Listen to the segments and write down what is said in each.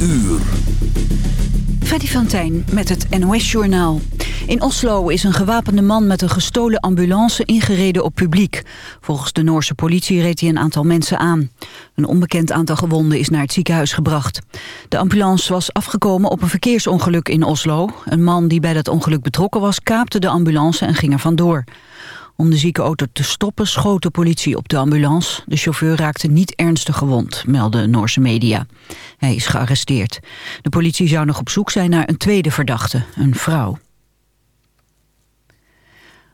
uur. Freddy van Tijn met het NOS-journaal. In Oslo is een gewapende man met een gestolen ambulance ingereden op publiek. Volgens de Noorse politie reed hij een aantal mensen aan. Een onbekend aantal gewonden is naar het ziekenhuis gebracht. De ambulance was afgekomen op een verkeersongeluk in Oslo. Een man die bij dat ongeluk betrokken was kaapte de ambulance en ging er vandoor. Om de zieke auto te stoppen schoot de politie op de ambulance. De chauffeur raakte niet ernstig gewond, melden Noorse media. Hij is gearresteerd. De politie zou nog op zoek zijn naar een tweede verdachte, een vrouw.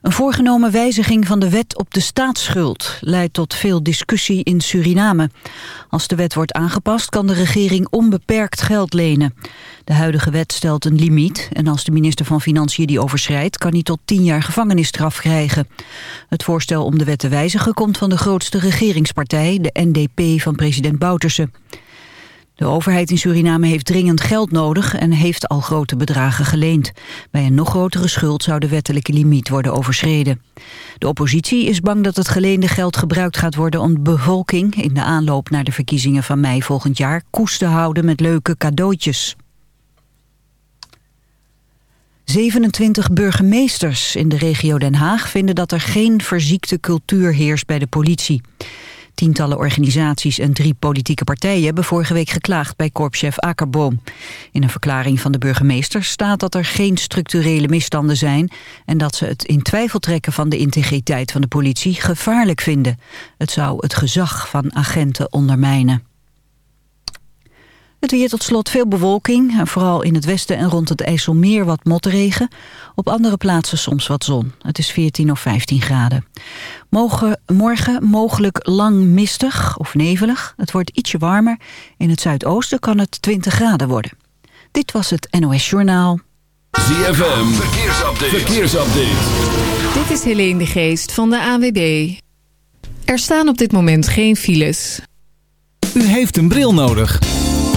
Een voorgenomen wijziging van de wet op de staatsschuld leidt tot veel discussie in Suriname. Als de wet wordt aangepast kan de regering onbeperkt geld lenen. De huidige wet stelt een limiet en als de minister van Financiën die overschrijdt kan hij tot tien jaar gevangenisstraf krijgen. Het voorstel om de wet te wijzigen komt van de grootste regeringspartij, de NDP van president Bouterse. De overheid in Suriname heeft dringend geld nodig en heeft al grote bedragen geleend. Bij een nog grotere schuld zou de wettelijke limiet worden overschreden. De oppositie is bang dat het geleende geld gebruikt gaat worden om de bevolking in de aanloop naar de verkiezingen van mei volgend jaar koest te houden met leuke cadeautjes. 27 burgemeesters in de regio Den Haag vinden dat er geen verziekte cultuur heerst bij de politie. Tientallen organisaties en drie politieke partijen hebben vorige week geklaagd bij korpschef Akerboom. In een verklaring van de burgemeester staat dat er geen structurele misstanden zijn en dat ze het in twijfel trekken van de integriteit van de politie gevaarlijk vinden. Het zou het gezag van agenten ondermijnen. Het weer tot slot veel bewolking. Vooral in het westen en rond het IJsselmeer wat motregen. Op andere plaatsen soms wat zon. Het is 14 of 15 graden. Morgen, morgen mogelijk lang mistig of nevelig. Het wordt ietsje warmer. In het zuidoosten kan het 20 graden worden. Dit was het NOS Journaal. ZFM, verkeersupdate. verkeersupdate. Dit is Helene de Geest van de AWB. Er staan op dit moment geen files. U heeft een bril nodig.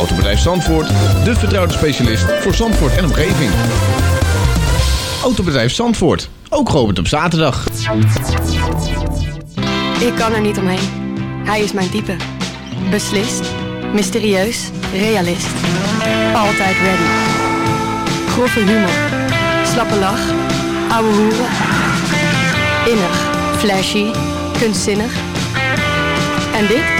Autobedrijf Zandvoort, de vertrouwde specialist voor Zandvoort en omgeving. Autobedrijf Zandvoort, ook geopend op zaterdag. Ik kan er niet omheen. Hij is mijn type. Beslist, mysterieus, realist. Altijd ready. Grove humor, slappe lach, ouwe hoeren. Innig, flashy, kunstzinnig. En dit?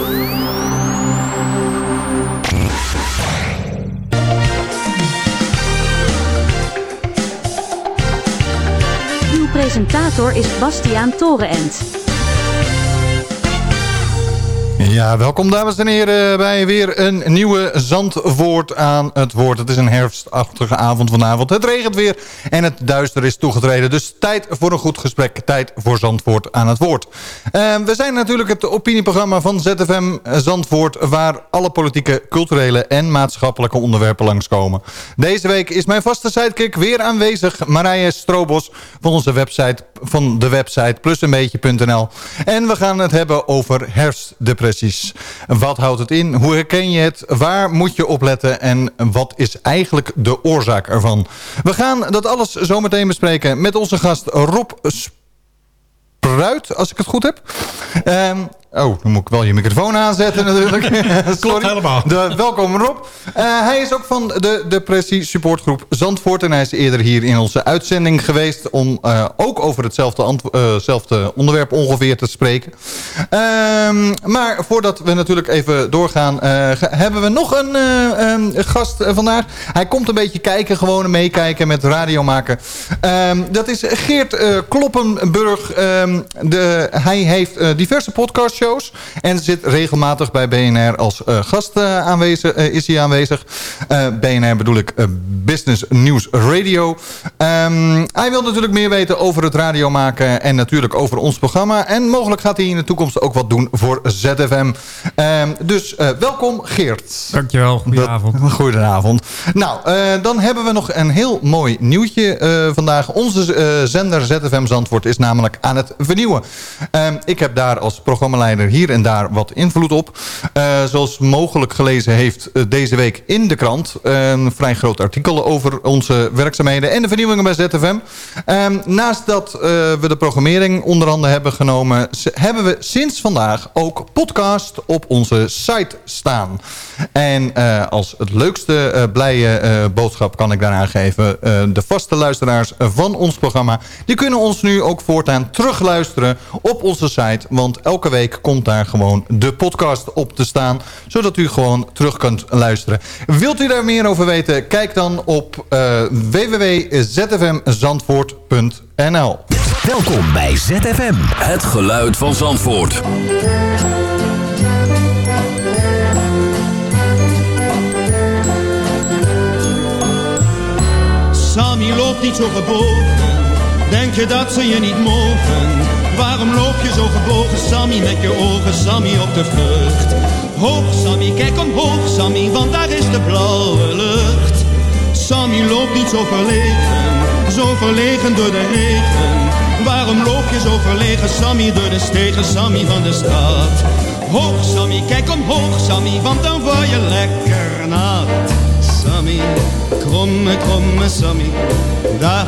Presentator is Bastiaan Torenent. Ja, welkom dames en heren bij weer een nieuwe Zandvoort aan het woord. Het is een herfstachtige avond vanavond. Het regent weer en het duister is toegetreden. Dus tijd voor een goed gesprek. Tijd voor Zandvoort aan het woord. Uh, we zijn natuurlijk het opinieprogramma van ZFM Zandvoort... waar alle politieke, culturele en maatschappelijke onderwerpen langskomen. Deze week is mijn vaste sidekick weer aanwezig. Marije Strobos van onze website, van de website plusenbeetje.nl. En we gaan het hebben over herfstdepressies. Wat houdt het in? Hoe herken je het? Waar moet je opletten? En wat is eigenlijk de oorzaak ervan? We gaan dat alles zometeen bespreken met onze gast Rob Spruit, als ik het goed heb. Um, Oh, dan moet ik wel je microfoon aanzetten natuurlijk. Klopt helemaal. De, welkom Rob. Uh, hij is ook van de depressie supportgroep Zandvoort. En hij is eerder hier in onze uitzending geweest... om uh, ook over hetzelfde uh, onderwerp ongeveer te spreken. Ehm, maar voordat we natuurlijk even doorgaan... hebben we nog een um, gast vandaag. Hij komt een beetje kijken, gewoon meekijken met radio maken. Um, dat is Geert Kloppenburg. de, hij heeft diverse podcasts en zit regelmatig bij BNR als uh, gast uh, aanwezig, uh, is hij aanwezig. BNR bedoel ik Business News Radio. Um, hij wil natuurlijk meer weten over het radio maken en natuurlijk over ons programma. En mogelijk gaat hij in de toekomst ook wat doen voor ZFM. Um, dus welkom Geert. Dankjewel, goedenavond. Dat, goedenavond. Nou, dan hebben we nog een heel mooi nieuwtje vandaag. Onze zender ZFM Zandvoort is namelijk aan het vernieuwen. Um, ik heb daar als programmaleider hier en daar wat invloed op. Uh, zoals mogelijk gelezen heeft uh, deze week in de krant... een vrij groot artikel over onze werkzaamheden en de vernieuwingen bij ZFM. Um, naast dat uh, we de programmering onder handen hebben genomen... hebben we sinds vandaag ook podcast op onze site staan. En als het leukste blije boodschap kan ik daaraan geven... de vaste luisteraars van ons programma... die kunnen ons nu ook voortaan terugluisteren op onze site. Want elke week komt daar gewoon de podcast op te staan. Zodat u gewoon terug kunt luisteren. Wilt u daar meer over weten? Kijk dan op uh, www.zfmzandvoort.nl Welkom bij ZFM. Het geluid van Zandvoort. Sammy loopt niet zo gebogen. Denk je dat ze je niet mogen? Waarom loop je zo gebogen, Sammy, met je ogen, Sammy, op de vlucht? Hoog, Sammy, kijk omhoog, Sammy, want daar is de blauwe lucht. Sammy loopt niet zo verlegen, zo verlegen door de regen. Waarom loop je zo verlegen, Sammy, door de stegen, Sammy van de stad? Hoog, Sammy, kijk omhoog, Sammy, want dan word je lekker nat. Sammy, kromme, kromme Sammy, dag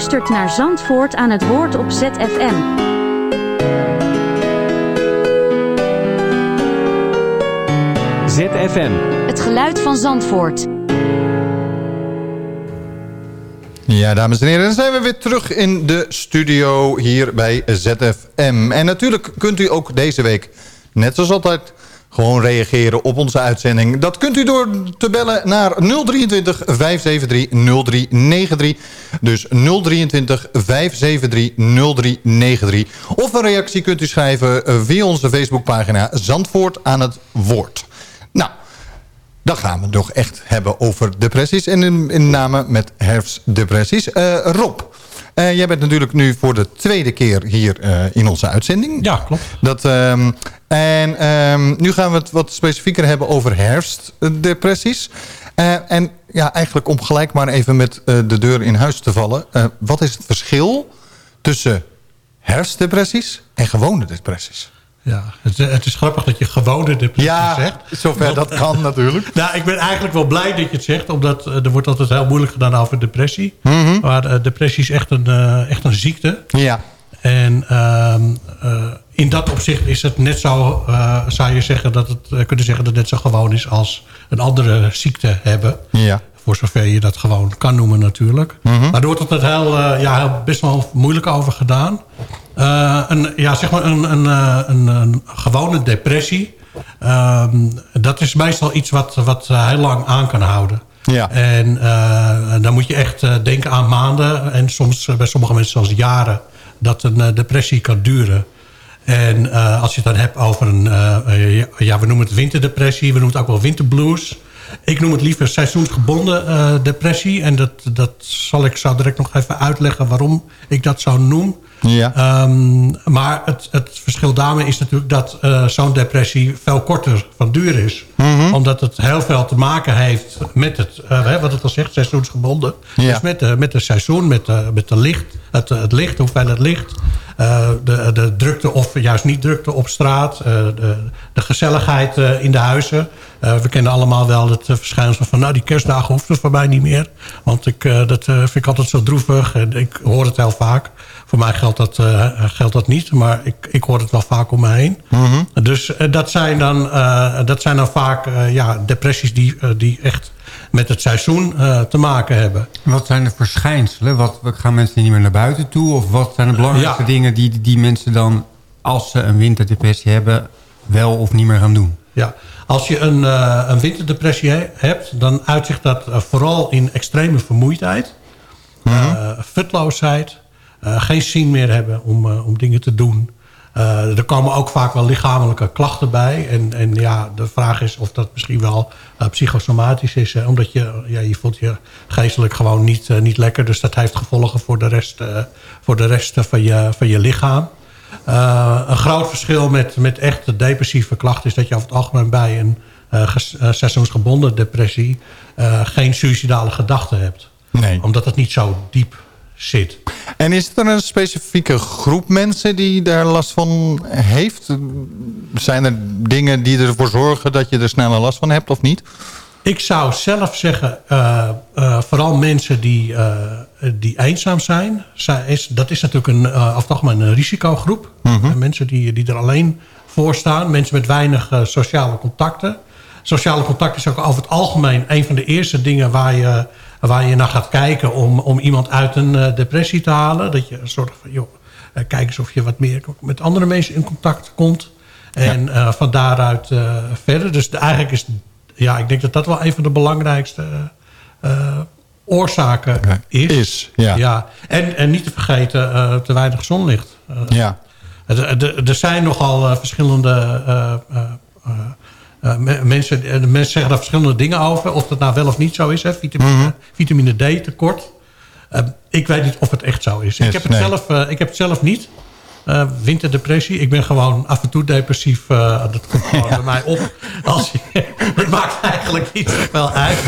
Luistert naar Zandvoort aan het woord op ZFM. ZFM. Het geluid van Zandvoort. Ja, dames en heren, dan zijn we weer terug in de studio hier bij ZFM. En natuurlijk kunt u ook deze week, net zoals altijd, gewoon reageren op onze uitzending. Dat kunt u door te bellen naar 023 573 0393. Dus 023 573 0393. Of een reactie kunt u schrijven eh, via onze Facebookpagina Zandvoort aan het woord. Nou, dan gaan we het nog echt hebben over depressies. En in, name met herfstdepressies. Uh, Rob, uh, jij bent natuurlijk nu voor de tweede keer hier uh, in onze uitzending. Ja, klopt. Dat, um, en um, nu gaan we het wat specifieker hebben over herfstdepressies. Uh, en ja, eigenlijk om gelijk maar even met de deur in huis te vallen. wat is het verschil tussen herfstdepressies en gewone depressies? Ja, het, het, is grappig dat je gewone depressie ja, zegt. zover Want, dat kan natuurlijk. nou, ik ben eigenlijk wel blij dat je het zegt. Omdat uh, er wordt altijd heel moeilijk gedaan over depressie. Mm -hmm. Maar uh, depressie is echt een, uh, echt een ziekte. Ja. En ehm, in dat opzicht is het net zo, zou je zeggen, dat het, kunnen zeggen dat het net zo gewoon is als een andere ziekte hebben. Ja. Voor zover je dat gewoon kan noemen natuurlijk. Mm -hmm. Maar er wordt altijd heel, ja, heel, best wel moeilijk over gedaan. Uh, een, ja, zeg maar een, een, een, een gewone depressie. Uh, dat is meestal iets wat, wat heel lang aan kan houden. Ja. En dan moet je echt denken aan maanden. En soms bij sommige mensen zelfs jaren. Dat een depressie kan duren. En als je het dan hebt over een... ja, we noemen het winterdepressie. We noemen het ook wel winterblues. Ik noem het liever seizoensgebonden uh, depressie. En dat, dat zal ik zo direct nog even uitleggen waarom ik dat zo noem. Ja. Um, maar het, het verschil daarmee is natuurlijk dat uh, zo'n depressie veel korter van duur is. Mm -hmm. Omdat het heel veel te maken heeft met het, uh, wat het al zegt, seizoensgebonden. Ja. Dus met, de, met het seizoen, met, de, met de licht, het, het licht, de hoeveelheid licht. Uh, de, de drukte of juist niet drukte op straat. de, de gezelligheid in de huizen. We kennen allemaal wel het verschijnsel van... nou, die kerstdagen hoeft er voor mij niet meer. Want ik, dat vind ik altijd zo droevig. En ik hoor het heel vaak. Voor mij geldt dat, geldt dat niet, maar ik, ik hoor het wel vaak om me heen. Mm -hmm. Dus dat, zijn dan, dat zijn dan vaak ja, depressies die, die echt met het seizoen te maken hebben. Wat zijn de verschijnselen? Wat, gaan mensen niet meer naar buiten toe? Of wat zijn de belangrijkste Ja. dingen die, die mensen dan... als ze een winterdepressie hebben, wel of niet meer gaan doen? Ja, als je een, uh, een winterdepressie he hebt, dan uitzicht dat uh, vooral in extreme vermoeidheid, Mhm. uh, futloosheid, geen zin meer hebben om, om dingen te doen. Uh, er komen ook vaak wel lichamelijke klachten bij. En, en ja, de vraag is of dat misschien wel uh, psychosomatisch is. Hè? Omdat je, ja, je voelt je geestelijk gewoon niet, uh, niet lekker. Dus dat heeft gevolgen voor de rest, voor de rest van, je, van je lichaam. Uh, een groot verschil met, met echt depressieve klachten... is dat je over het algemeen bij een uh, seizoensgebonden depressie... Uh, geen suïcidale gedachten hebt. Nee. Omdat het niet zo diep zit. En is er een specifieke groep mensen die daar last van heeft? Zijn er dingen die ervoor zorgen dat je er sneller last van hebt of niet? Ik zou zelf zeggen, uh, uh, vooral mensen die, uh, die eenzaam zijn. Is, dat is natuurlijk een, uh, algemeen een risicogroep. Mhm. -hmm. Mensen die, die er alleen voor staan. Mensen met weinig sociale contacten. Sociale contact is ook over het algemeen een van de eerste dingen waar je, waar je naar gaat kijken... om, om iemand uit een depressie te halen. Dat je soort van, joh, kijk eens of je wat meer met andere mensen in contact komt. En ja. van daaruit verder. Dus de, eigenlijk is ja, ik denk dat dat wel een van de belangrijkste uh, oorzaken ja, is. is ja. Ja. En, en niet te vergeten, uh, te weinig zonlicht. Uh, ja. Er zijn nogal verschillende mensen, mensen zeggen daar verschillende dingen over. Of dat nou wel of niet zo is. Hè. Vitamine, Mhm. vitamine D tekort. ik weet niet of het echt zo is. Yes, ik, heb het nee. zelf, ik heb het zelf niet. Uh, winterdepressie. Ik ben gewoon af en toe depressief. Uh, dat komt gewoon ja. bij mij op. Als je, maakt eigenlijk niet zoveel uit.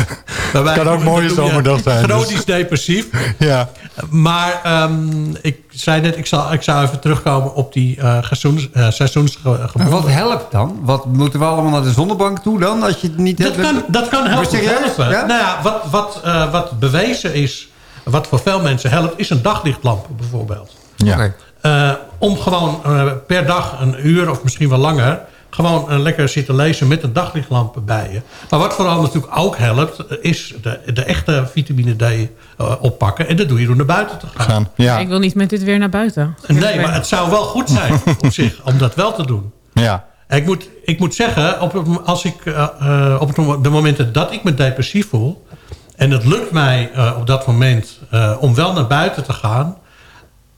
Het kan ook mooie zomerdag zijn. Chronisch dus. depressief. Ja. Maar um, ik zei net, ik, zal, ik zou even terugkomen op die uh, seizoens, seizoensgebonden. Wat helpt dan? Wat moeten we allemaal naar de zonnebank toe dan? Als je het niet dat, kan, dat kan helpen. helpen. Ja? Nou ja, wat, wat, wat bewezen is, wat voor veel mensen helpt, is een daglichtlamp bijvoorbeeld. Ja. Okay. Uh, om gewoon uh, per dag een uur of misschien wel langer gewoon uh, lekker zitten lezen met een daglichtlamp bij je. Maar wat vooral natuurlijk ook helpt... is de, de echte vitamine D uh, oppakken. En dat doe je door naar buiten te gaan. gaan ja. Ik wil niet met dit weer naar buiten. Nee, maar het zou wel goed zijn op zich om dat wel te doen. Ja. Ik moet, ik moet zeggen, op, als ik, uh, op de momenten dat ik me depressief voel... en het lukt mij op dat moment om wel naar buiten te gaan...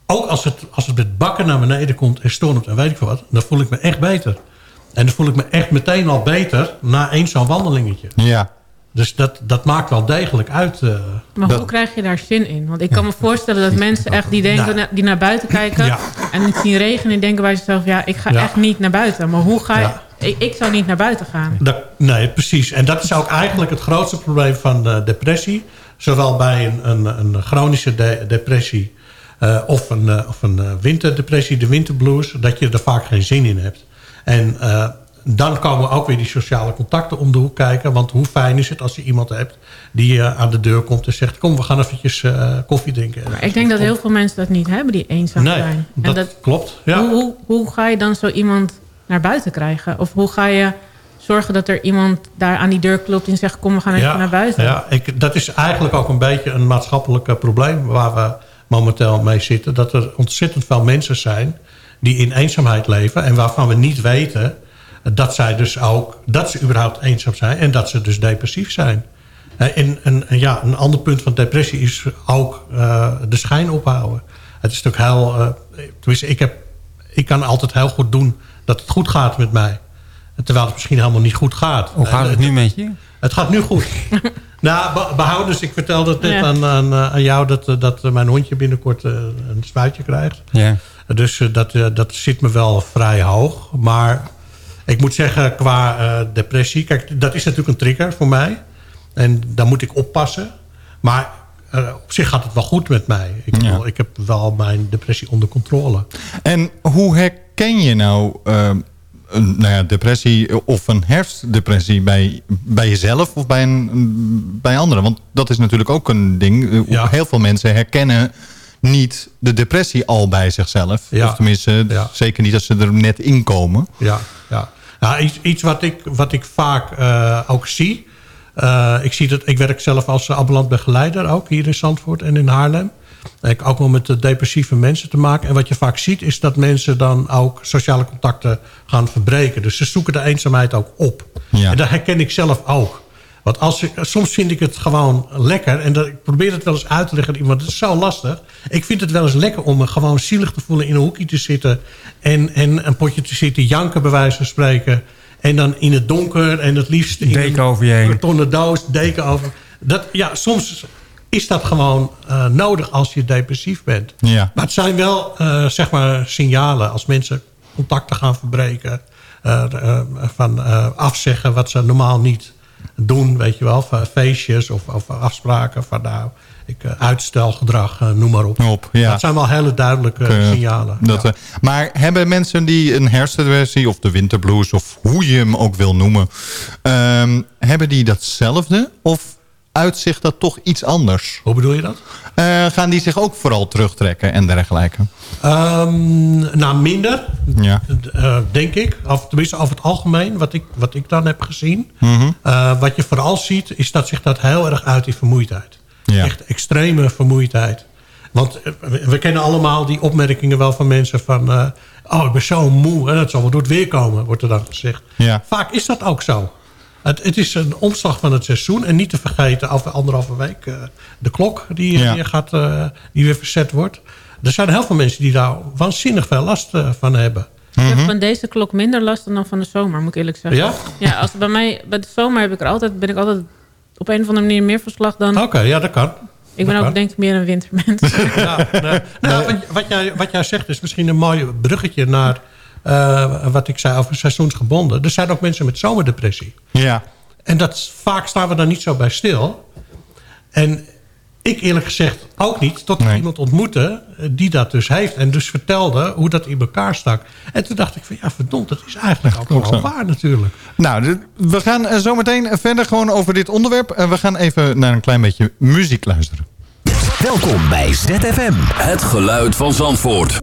ook als het, als het met bakken naar beneden komt en stormt en weet ik wat... dan voel ik me echt beter. En dan voel ik me echt meteen al beter na één zo'n wandelingetje. Ja. Dus dat, dat maakt wel degelijk uit. Uh, maar hoe krijg je daar zin in? Want ik kan me voorstellen dat mensen echt die, denken, nou. die naar buiten kijken... Ja. en het zien regenen en denken bij zichzelf... ja, ik ga ja. echt niet naar buiten. Maar hoe ga je... Ik, ik, zou niet naar buiten gaan. Dat, nee, precies. En dat is ook eigenlijk het grootste probleem van de depressie. Zowel bij een, een, een chronische de, depressie... Uh, of een, uh, of een winterdepressie, de winterblues... dat je er vaak geen zin in hebt. En uh, dan komen ook weer die sociale contacten om de hoek kijken. Want hoe fijn is het als je iemand hebt die aan de deur komt en zegt... kom, we gaan eventjes koffie drinken. Maar ik denk dat heel veel mensen dat niet hebben, die eenzaam nee, zijn. Dat, dat klopt. Ja. Hoe, hoe, hoe ga je dan zo iemand naar buiten krijgen? Of hoe ga je zorgen dat er iemand daar aan die deur klopt en zegt... kom, we gaan even ja, naar buiten? Ja, ik, dat is eigenlijk ook een beetje een maatschappelijk probleem... waar we momenteel mee zitten. Dat er ontzettend veel mensen zijn die in eenzaamheid leven... en waarvan we niet weten dat zij dus ook... dat ze überhaupt eenzaam zijn en dat ze dus depressief zijn. Eh, en, en, en ja, een ander punt van depressie is ook uh, de schijn ophouden. Het is natuurlijk heel... Uh, tenminste, ik, heb, ik kan altijd heel goed doen dat het goed gaat met mij. Terwijl het misschien helemaal niet goed gaat. Hoe gaat het nu met je? Het gaat nu goed. nou, behoudens, ik vertelde het net ja. aan, aan, aan, jou... dat, dat mijn hondje binnenkort een spuitje krijgt. Ja. Dus dat, dat zit me wel vrij hoog. Maar ik moet zeggen, qua uh, depressie... Kijk, dat is natuurlijk een trigger voor mij. En daar moet ik oppassen. Maar uh, op zich gaat het wel goed met mij. Ik, ja. ik, heb wel mijn depressie onder controle. En hoe herken je nou... Uh, een nou ja, depressie of een herfstdepressie bij, bij jezelf of bij, een, bij anderen? Want dat is natuurlijk ook een ding. Ja. Heel veel mensen herkennen niet de depressie al bij zichzelf. Ja. Of tenminste, zeker niet als ze er net in komen. Ja, ja. Nou, iets, iets wat, ik, wat ik vaak uh, ook zie. Uh, ik, zie dat, ik werk zelf als ambulant begeleider ook hier in Zandvoort en in Haarlem. Ik ook wel met depressieve mensen te maken. En wat je vaak ziet is dat mensen dan ook sociale contacten gaan verbreken. Dus ze zoeken de eenzaamheid ook op. Ja. En dat herken ik zelf ook. Want als ik, soms vind ik het gewoon lekker. En dat, ik probeer het wel eens uit te leggen aan iemand. Het is zo lastig. Ik vind het wel eens lekker om me gewoon zielig te voelen... in een hoekje te zitten. En, en een potje te zitten janken bij wijze van spreken. En dan in het donker. En het liefst in deken over je heen. een kartonnen doos. Deken over. Dat, ja, soms is dat gewoon uh, nodig als je depressief bent. Ja. Maar het zijn wel, uh, zeg maar, signalen. Als mensen contacten gaan verbreken. Uh, van afzeggen wat ze normaal niet doen, weet je wel, van feestjes of, of afspraken van nou, ik, uitstelgedrag, noem maar op. op ja. Dat zijn wel hele duidelijke signalen. Dat, ja. Maar hebben mensen die een hersenversie of de winterblues of hoe je hem ook wil noemen, um, hebben die datzelfde of uitzicht dat toch iets anders? Hoe bedoel je dat? Uh, gaan die zich ook vooral terugtrekken en dergelijke? Um, nou, minder, ja. uh, denk ik. Of tenminste, over het algemeen, wat ik, wat ik dan heb gezien. Mm -hmm. uh, wat je vooral ziet, is dat zich dat heel erg uit in vermoeidheid. Ja. Echt extreme vermoeidheid. Want we kennen allemaal die opmerkingen wel van mensen van... oh, ik ben zo moe, en dat zal wel door het weer komen, wordt er dan gezegd. Ja. Vaak is dat ook zo. Het, het, is een omslag van het seizoen. En niet te vergeten, over anderhalve week, uh, de klok die, ja. weer gaat, uh, die weer verzet wordt. Er zijn heel veel mensen die daar waanzinnig veel last uh, van hebben. Ik heb van deze klok minder last dan van de zomer, moet ik eerlijk zeggen. Ja? Ja, als bij mij, bij de zomer heb ik er altijd, ben ik altijd op een of andere manier meer verslag dan... Oké, okay, ja, dat kan. Ik ben dat ook kan. denk ik meer een wintermens. ja, nou, wat, wat, jij, wat jij zegt is misschien een mooi bruggetje naar... Uh, wat ik zei over seizoensgebonden. Er zijn ook mensen met zomerdepressie. Ja. En dat, vaak staan we daar niet zo bij stil. En ik eerlijk gezegd ook niet. Tot ik nee. iemand ontmoette die dat dus heeft. En dus vertelde hoe dat in elkaar stak. En toen dacht ik van ja verdomd, dat is eigenlijk ook, ook wel waar natuurlijk. Nou, we gaan zo meteen verder gewoon over dit onderwerp. En we gaan even naar een klein beetje muziek luisteren. Welkom bij ZFM. Het geluid van Zandvoort.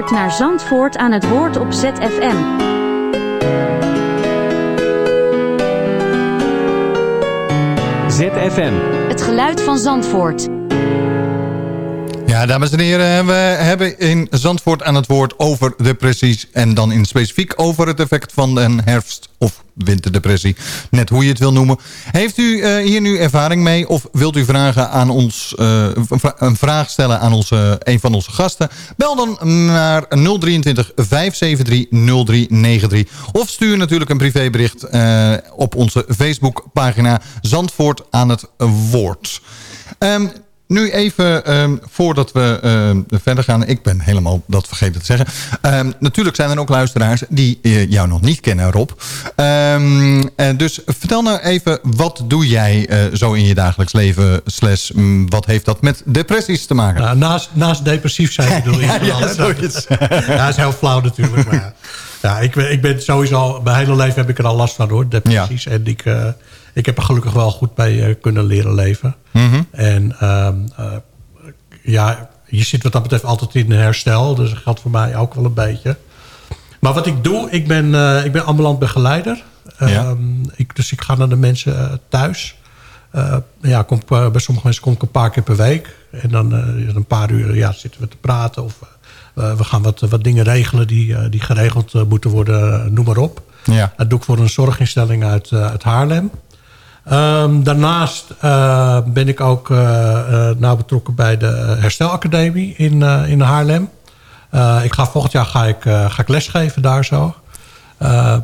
Luistert naar Zandvoort aan het woord op ZFM. ZFM. Het geluid van Zandvoort. Ja, dames en heren, we hebben in Zandvoort aan het woord over depressies... en dan in specifiek over het effect van een herfst- winterdepressie. Net hoe je het wil noemen. Heeft u eh, hier nu ervaring mee of wilt u vragen aan ons, eh, een vraag stellen aan onze, een van onze gasten? Bel dan naar 023 573 0393. Of stuur natuurlijk een privébericht eh, op onze Facebookpagina Zandvoort aan het woord. Ehm, nu even, ehm, voordat we ehm, verder gaan. Ik ben helemaal dat vergeten te zeggen. Ehm, natuurlijk zijn er ook luisteraars die eh, jou nog niet kennen, Rob. Eh, dus vertel nou even, wat doe jij eh, zo in je dagelijks leven? Slash, mm, wat heeft dat met depressies te maken? Nou, naast, naast depressief zijn bedoel je. Ja, ja, dat is heel flauw natuurlijk. Maar ja. ja, ik, ben, ik ben sowieso... Mijn hele leven heb ik er al last van hoor, depressies. En ik, eh, ik heb er gelukkig wel goed bij eh, kunnen leren leven. Mhm. En ehm, eh, ja, je zit wat dat betreft altijd in herstel. Dus dat geldt voor mij ook wel een beetje. Maar wat ik doe, ik ben, ik ben ambulant begeleider. Ja. Ehm, ik, dus ik ga naar de mensen thuis. Ja, kom, bij sommige mensen kom ik een paar keer per week. En dan een paar uur ja, zitten we te praten. Of we gaan wat, wat dingen regelen die, eh, die geregeld eh, moeten worden. eh, noem maar op. Ja. Dat doe ik voor een zorginstelling uit, eh, uit Haarlem. Ehm, daarnaast eh, ben ik ook eh, eh, nauw betrokken bij de Herstelacademie in, eh, in Haarlem. Eh, ik ga, volgend jaar ga ik, eh, ga ik lesgeven daar zo. Eh,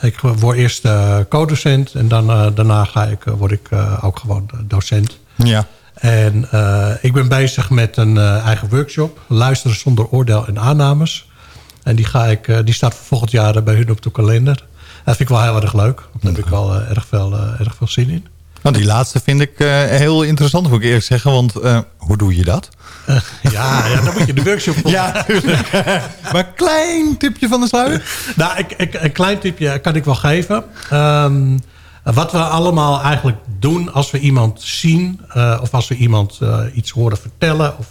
ik word eerst eh, co-docent en dan, eh, daarna ga ik, eh, word ik eh, ook gewoon docent. Ja. En eh, ik ben bezig met een eh, eigen workshop. Luisteren zonder oordeel en aannames. En die, ga ik, eh, die staat voor volgend jaar bij hun op de kalender. Dat vind ik wel heel erg leuk. Daar heb ik wel erg, veel, erg veel zin in. Nou, die laatste vind ik heel interessant, moet ik eerlijk zeggen. Want hoe doe je dat? ja, ja, dan moet je de workshop volgen. ja, maar een klein tipje van de sluier? nou, ik, ik, een klein tipje kan ik wel geven. Um, wat we allemaal eigenlijk doen als we iemand zien... Uh, of als we iemand uh, iets horen vertellen... Of,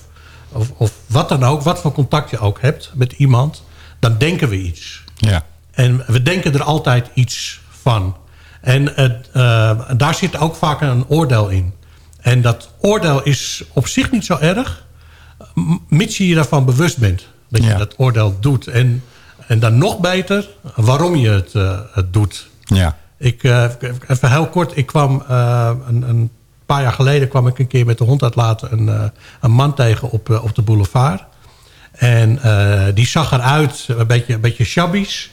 of, of, wat dan ook, wat voor contact je ook hebt met iemand... dan denken we iets. Ja. En we denken er altijd iets van. En uh, daar zit ook vaak een oordeel in. En dat oordeel is op zich niet zo erg... mits je je daarvan bewust bent. Dat je dat oordeel doet. En, en dan nog beter waarom je het, het doet. Ja. Ik, uh, even heel kort, ik kwam uh, een, een, paar jaar geleden kwam ik een keer met de hond uitlaten een, uh, een man tegen op, op de boulevard. En die zag eruit een beetje, een beetje shabbies.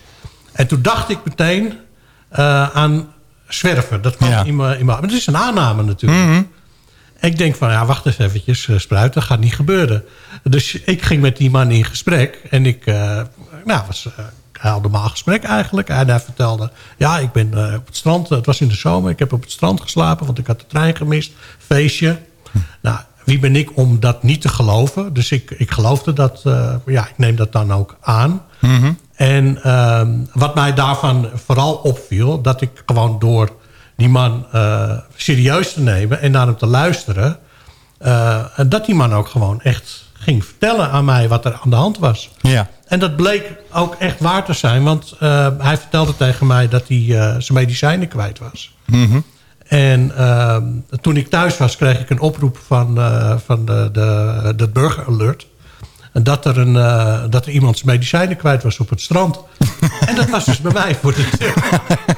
En toen dacht ik meteen aan zwerven. Dat kwam ja. in mijn... Maar het is een aanname natuurlijk. Mm -hmm. Ik denk van, ja, wacht eens eventjes, Spruit, dat gaat niet gebeuren. Dus ik ging met die man in gesprek. En ik nou, was had normaal gesprek eigenlijk. En hij vertelde, ja, ik ben uh, op het strand. Het was in de zomer. Ik heb op het strand geslapen, want ik had de trein gemist. Feestje. Hm. Nou, wie ben ik om dat niet te geloven? Dus ik, ik geloofde dat. Uh, ja, ik neem dat dan ook aan. Mm -hmm. En uh, wat mij daarvan vooral opviel... dat ik gewoon door die man serieus te nemen... en naar hem te luisteren... dat die man ook gewoon echt ging vertellen aan mij wat er aan de hand was. Ja. En dat bleek ook echt waar te zijn. Want uh, hij vertelde tegen mij dat hij uh, zijn medicijnen kwijt was. Mm -hmm. En uh, toen ik thuis was, kreeg ik een oproep van, uh, van de, de, de Burger Alert. Dat er, een, dat er iemand zijn medicijnen kwijt was op het strand. en dat was dus bij mij voor de deur.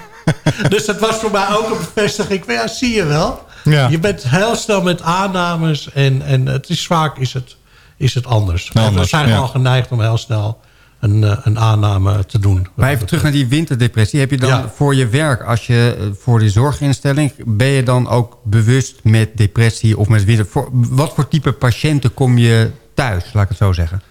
dus dat was voor mij ook een bevestiging. Ja, zie je wel. Ja. Je bent heel snel met aannames. En, en het is vaak is het is het anders. anders we zijn ja. al geneigd om heel snel een, een aanname te doen. Maar even terug naar die winterdepressie. Heb je dan Ja. voor je werk, als je voor die zorginstelling... ben je dan ook bewust met depressie of met winter... Voor, wat voor type patiënten kom je thuis, laat ik het zo zeggen?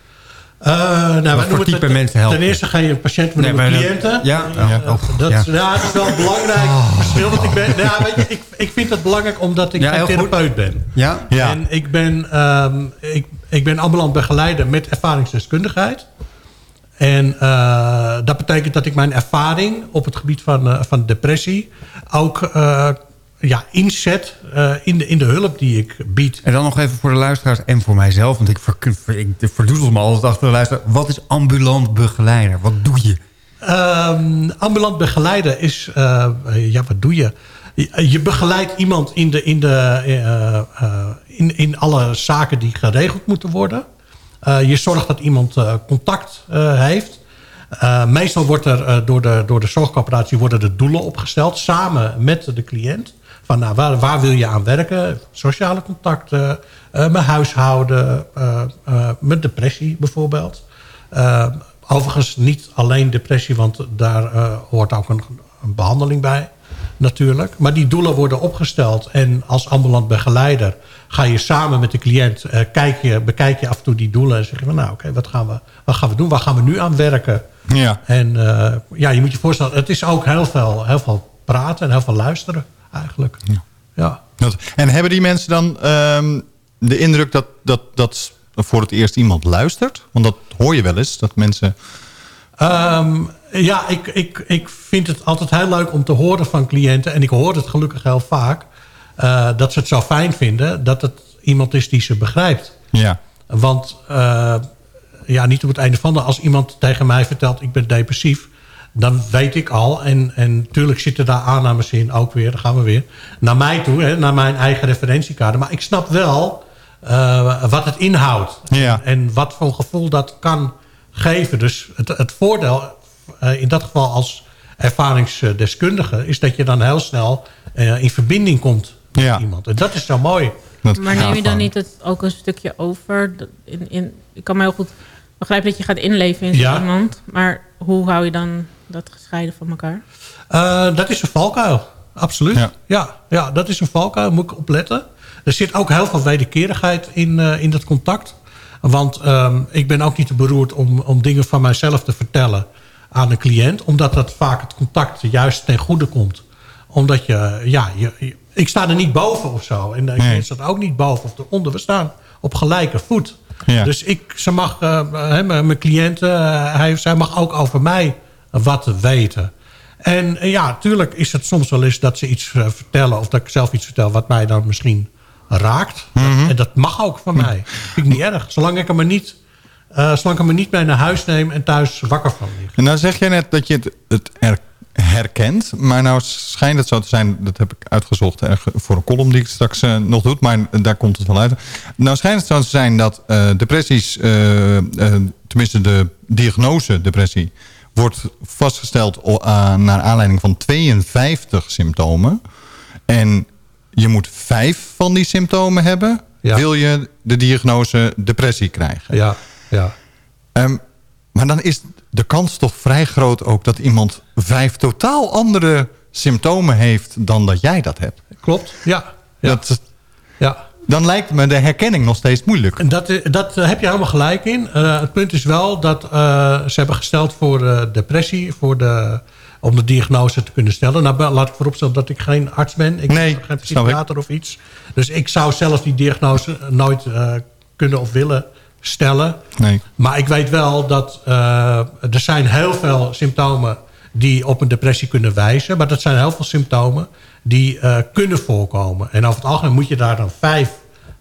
Uh, nou, wij voor type het- mensen helpen? Ten eerste ga je een patiënt, we Nee, noemen dat- cliënten. ja, Uh, ja. Oh, dat, ja. ja. dat is wel een belangrijk verschil. Want ik, ben, nou, weet je, ik, ik vind het belangrijk omdat ik goed. therapeut ben. Ja? Ja. En ik ben, ehm, ik, ik ben ambulant begeleider met ervaringsdeskundigheid. En eh, dat betekent dat ik mijn ervaring op het gebied van, eh, van depressie... ook eh, ja, inzet in, de, in de hulp die ik bied. En dan nog even voor de luisteraars en voor mijzelf... want ik, ver, ik verdoezel me altijd achter de luisteraar. Wat is ambulant begeleider? Wat doe je? Ehm, ambulant begeleider is... ja, wat doe je? Je- begeleidt iemand in, de, in, de, eh, eh, in, in alle zaken die geregeld moeten worden. Eh, je zorgt dat iemand contact heeft. Meestal wordt er door, de, door de zorgcoöperatie worden de doelen opgesteld... samen met de cliënt. Van, nou, waar, waar wil je aan werken? Sociale contacten, mijn huishouden, met depressie bijvoorbeeld. Overigens niet alleen depressie, want daar hoort ook een, een behandeling bij natuurlijk. Maar die doelen worden opgesteld. En als ambulant begeleider ga je samen met de cliënt... eh, kijk je, bekijk je af en toe die doelen en zeg je van... nou oké, wat, gaan we, wat gaan we doen? Waar gaan we nu aan werken? Ja. En eh, ja, je moet je voorstellen... het is ook heel veel, heel veel praten en heel veel luisteren eigenlijk. Ja. Dat- En hebben die mensen dan ehm, de indruk dat, dat, dat voor het eerst iemand luistert? Want dat hoor je wel eens, dat mensen... Ehm, ja, ik, ik, ik vind het altijd heel leuk om te horen van cliënten... en ik hoor het gelukkig heel vaak... eh, dat ze het zo fijn vinden dat het iemand is die ze begrijpt. Ja. Want eh, ja, niet op het einde van de... als iemand tegen mij vertelt ik ben depressief... dan weet ik al, en, en natuurlijk zitten daar aannames in... ook weer, daar gaan we weer, naar mij toe, hè, naar mijn eigen referentiekader. Maar ik snap wel eh, wat het inhoudt. Ja. En, en wat voor gevoel dat kan geven. Dus het, het voordeel in dat geval als ervaringsdeskundige... is dat je dan heel snel eh, in verbinding komt met Ja. iemand. En dat is zo mooi. Dat Maar neem je dan niet het ook een stukje over? Dat In, in, ik kan me heel goed begrijpen dat je gaat inleven in Ja. iemand. Maar hoe hou je dan dat gescheiden van elkaar? Eh, dat is een valkuil, absoluut. Ja. Ja. Ja, dat is een valkuil, moet ik opletten. er zit ook heel veel wederkerigheid in, uh, in dat contact. Want um, ik ben ook niet te beroerd om, om dingen van mijzelf te vertellen aan een cliënt. Omdat dat vaak het contact juist ten goede komt. Omdat je, ja, je, ik sta er niet boven of zo. En de cliënt staat ook niet boven of eronder. We staan op gelijke voet. Ja. Dus ik, ze mag, uh, mijn cliënten, uh, hij, zij mag ook over mij wat weten. En uh, ja, natuurlijk is het soms wel eens dat ze iets vertellen... of dat ik zelf iets vertel wat mij dan misschien raakt. Mm -hmm. En dat mag ook van mij. Vind ik niet erg. Zolang ik hem maar niet, zolang ik hem maar niet mee naar huis neem... en thuis wakker van lig. En nou zeg jij net dat je het, het herkent. Maar nou schijnt het zo te zijn, dat heb ik uitgezocht voor een column die ik straks uh, nog doe, maar daar komt het wel uit. Nou schijnt het zo te zijn dat uh, depressies, uh, tenminste de diagnose depressie, wordt vastgesteld naar aanleiding van 52 symptomen. En je moet vijf van die symptomen hebben, ja. wil je de diagnose depressie krijgen. Ja, ja. Um, maar dan is de kans toch vrij groot ook dat iemand vijf totaal andere symptomen heeft dan dat jij dat hebt. Klopt, ja. ja. Dat, ja. Dan lijkt me de herkenning nog steeds moeilijk. Dat, dat heb je helemaal gelijk in. Uh, het punt is wel dat uh, ze hebben gesteld voor uh, depressie, voor de, om de diagnose te kunnen stellen. Nou, laat ik vooropstellen dat ik geen arts ben. Ik nee, ben geen psychiater of iets. Dus ik zou zelf die diagnose nooit kunnen of willen stellen. Nee. Maar ik weet wel dat uh, er zijn heel veel symptomen die op een depressie kunnen wijzen. Maar dat zijn heel veel symptomen die uh, kunnen voorkomen. En over het algemeen moet je daar dan vijf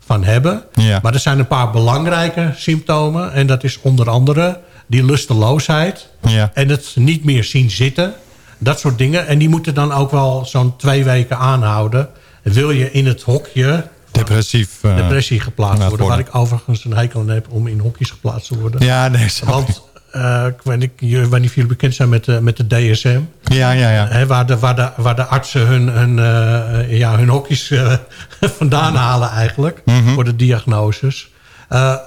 van hebben. Ja. Maar er zijn een paar belangrijke symptomen. En dat is onder andere die lusteloosheid. Ja. En het niet meer zien zitten. Dat soort dingen. En die moeten dan ook wel zo'n twee weken aanhouden. Wil je in het hokje Depressief, uh, depressie geplaatst worden. Waar ik overigens een hekel aan heb om in hokjes geplaatst te worden. Ja, nee, Want uh, ik weet niet, wanneer jullie bekend zijn met, uh, met de DSM. Ja, ja, ja. Hè, waar, de, waar, de, waar de artsen hun, hun, uh, ja, hun hokjes vandaan halen eigenlijk. Mhm. Mm -hmm. Voor de diagnoses.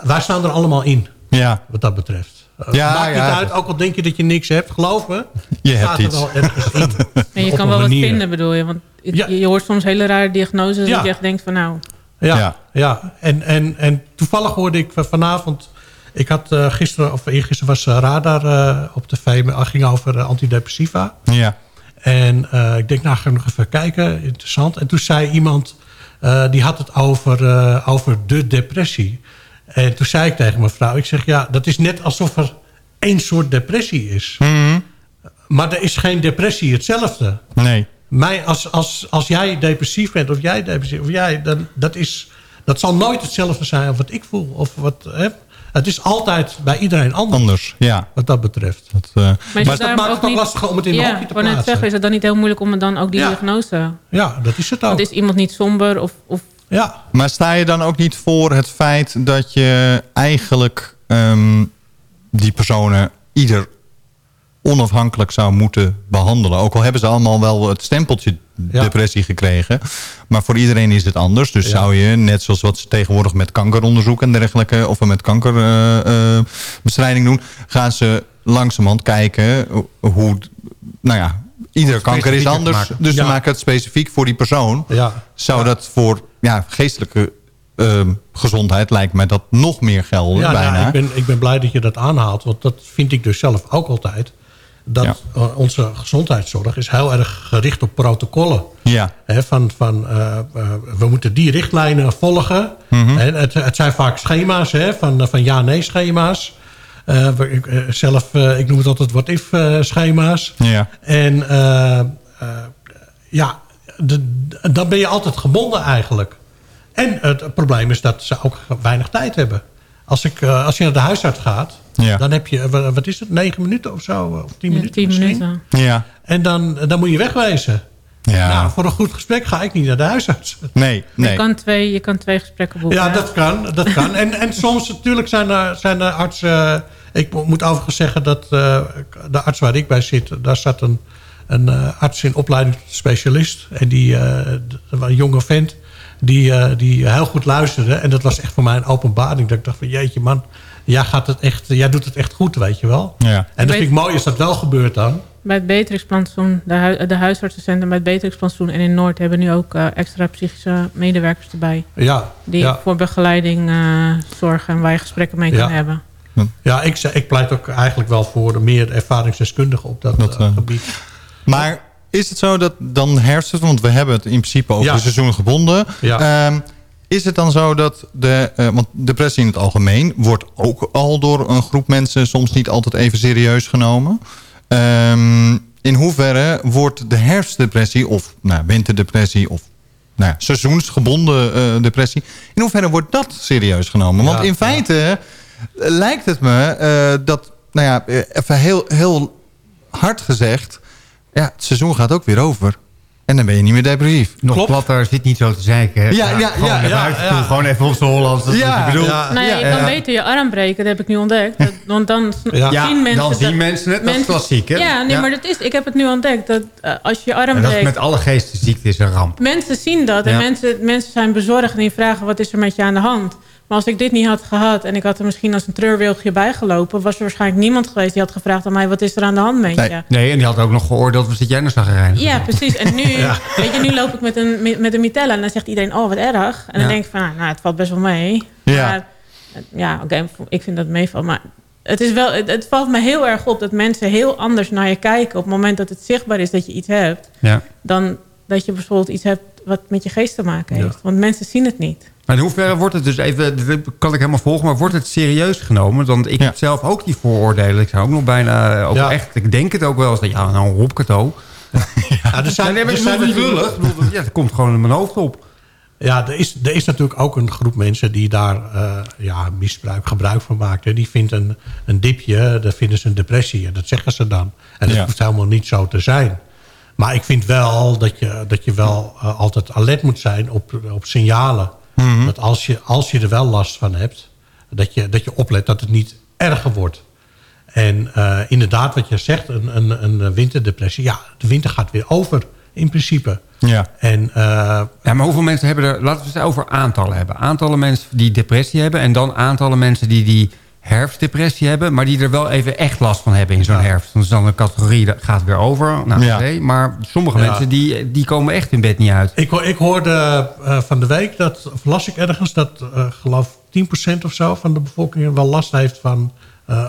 wij staan er allemaal in. Ja. Wat dat betreft. Ja, Maakt ja. niet uit, ook al denk je dat je niks hebt. Geloof me, je staat hebt er iets. wel ergens in. En je kan wel wat vinden, bedoel je. Want Ja. je, je hoort soms hele rare diagnoses... Ja. dat je echt denkt van nou... Ja, Ja. ja. En, en, en toevallig hoorde ik vanavond... Ik had uh, gisteren, of eergisteren was uh, Radar uh, op tv. Het ging over antidepressiva. Ja. En ik denk, nou ga ik nog even kijken. Interessant. En toen zei iemand, die had het over, over de depressie. En toen zei ik tegen mijn vrouw, ik zeg, ja, dat is net alsof er één soort depressie is. Mm -hmm. Maar er is geen depressie hetzelfde. Nee. Mij, als, als, als jij depressief bent, of jij depressief, of jij, dan, dat, is, dat zal nooit hetzelfde zijn als wat ik voel. Of wat, hè? Het is altijd bij iedereen anders. Anders, ja. Wat dat betreft. Dat, uh, Maar, dat maakt ook het ook niet- lastig om het in een ja, hokje te plaatsen. zeggen, is het dan niet heel moeilijk om het dan ook die Ja. diagnose... Ja, dat is het ook. Want is iemand niet somber of... of Ja, Maar sta je dan ook niet voor het feit dat je eigenlijk um, die personen ieder onafhankelijk zou moeten behandelen. Ook al hebben ze allemaal wel het stempeltje Ja. depressie gekregen. Maar voor iedereen is het anders. Dus Ja. zou je, net zoals wat ze tegenwoordig met kankeronderzoek en dergelijke... of met kankerbestrijding doen... gaan ze langzamerhand kijken hoe... Nou ja, iedere kanker is anders. Dus ze Ja. maken het specifiek voor die persoon. ja. Zou dat voor ja, geestelijke ehm, gezondheid lijkt mij dat nog meer gelden Ja, bijna. nou, ik, ben, ik ben blij dat je dat aanhaalt. Want dat vind ik dus zelf ook altijd. Dat Ja. eh, onze gezondheidszorg is heel erg gericht op protocollen. Ja, van, van, eh, eh, we moeten die richtlijnen volgen. Mhm. En het, het zijn vaak schema's, hè, van, van ja-nee schema's. We- ik, zelf, ik noem het altijd what-if eh, schema's. ja, En ja, de- dan ben je altijd gebonden eigenlijk. En het probleem is dat ze ook weinig tijd hebben. Als, ik, als je naar de huisarts gaat, Ja. dan heb je, eh, wa- wat is het, negen minuten of zo? Of tien ja, minuten tien misschien. minuten. ja, En dan, dan moet je wegwezen. ja. Nou, voor een goed gesprek ga ik niet naar de huisarts. nee, Je, nee. kan twee, je kan twee gesprekken boeken. Ja, hè? dat kan. Dat kan. En, en soms natuurlijk zijn er, zijn er artsen... Ik mo- moet overigens zeggen dat eh, de arts waar ik bij zit... daar zat een, een eh, arts in opleiding specialist. En die, eh, een jonge vent, die, eh, die heel goed luisterde. En dat was echt voor mij een openbaring. Dat ik dacht van jeetje man, jij, gaat het echt, jij doet het echt goed, weet je wel. Ja. En dat vind ik mooi als dat wel gebeurt dan. Bij het Beatrixplantsoen, de, de huisartsencentrum bij het en in Noord hebben nu ook eh, extra psychische medewerkers erbij. Ja, Die ja. voor begeleiding eh, zorgen en waar je gesprekken mee Ja. kan hebben. Ja, ik, ik pleit ook eigenlijk wel voor meer ervaringsdeskundigen op dat, Dat, eh, gebied. Maar is het zo dat dan herfst want we hebben het in principe over Ja. seizoengebonden. Ja. Ehm, is het dan zo dat de, eh, want depressie in het algemeen wordt ook al door een groep mensen soms niet altijd even serieus genomen. Ehm, in hoeverre wordt de herfstdepressie of nou, winterdepressie of nou, seizoensgebonden eh, depressie, in hoeverre wordt dat serieus genomen? Want Ja, in feite eh, lijkt het me dat, nou ja, even heel, heel hard gezegd, ja, het seizoen gaat ook weer over. En dan ben je niet meer depressief. Nog Klopt. platter zit niet zo te zeiken. hè? Ja, ja, gewoon ja, ja, ja. Gewoon even op z'n Hollands. Dat Ja, bedoel. ja. Ja, je Ja. kan beter je arm breken, dat heb ik nu ontdekt. Dat- want dan Ja. Ja, zien mensen... dan zien dat- mensen het. Dat is klassiek, hè? Ja, nee, Ja. maar dat is, ik heb het nu ontdekt. Dat eh, als je je arm En dat is breekt... met alle geestesziekten is een ramp. Mensen zien dat en Ja. mensen, mensen zijn bezorgd en die vragen wat is er met je aan de hand. Maar als ik dit niet had gehad en ik had er misschien als een treurwilgje bijgelopen... was er waarschijnlijk niemand geweest die had gevraagd aan mij... wat is er aan de hand met je? Nee, en die had ook nog geoordeeld, wat zit jij nou zagrijnig? Ja, precies. En nu, weet je, nu loop ik met een, met een mitella en dan zegt iedereen, oh, wat erg. En dan denk ik van, nou, het valt best wel mee. Ja. Maar, eh, ja, oké, ik vind dat meevalt. Maar het, is wel, het, het valt me heel erg op dat mensen heel anders naar je kijken... op het moment dat het zichtbaar is dat je iets hebt... Ja. dan dat je bijvoorbeeld iets hebt wat met je geest te maken heeft. Want mensen zien het niet. Maar in hoeverre wordt het dus even, dat kan ik helemaal volgen, maar wordt het serieus genomen? Want ik Ja. heb zelf ook die vooroordelen. Ik zou ook nog bijna, ook Ja. echt, ik denk het ook wel eens, dat ja, nou, hopkato. Ja, er zijn, er zijn natuurlijk- Ja, dat komt gewoon in mijn hoofd op. Ja, er is, er is natuurlijk ook een groep mensen die daar eh, ja, misbruik, gebruik van maakt. hè. Die vindt een, een dipje, dat vinden ze een depressie. En dat zeggen ze dan. En dat Ja. hoeft helemaal niet zo te zijn. Maar ik vind wel dat je, dat je wel eh, altijd alert moet zijn op, op signalen. Mhm. Dat als je, als je er wel last van hebt, dat je, dat je oplet dat het niet erger wordt. En eh, inderdaad, wat je zegt, een, een, een winterdepressie. Ja, de winter gaat weer over, in principe. Ja. En eh, Ja, maar hoeveel mensen hebben er... Laten we het over aantallen hebben. Aantallen mensen die depressie hebben... en dan aantallen mensen die die herfstdepressie hebben... maar die er wel even echt last van hebben in zo'n Ja. herfst. Dat is dan een categorie, dat gaat weer over. Nou, Ja. maar sommige Ja. mensen die, die komen echt in bed niet uit. Ik, ik hoorde eh, van de week, dat, of las ik ergens... dat eh geloof 10% of zo van de bevolking wel last heeft van... eh,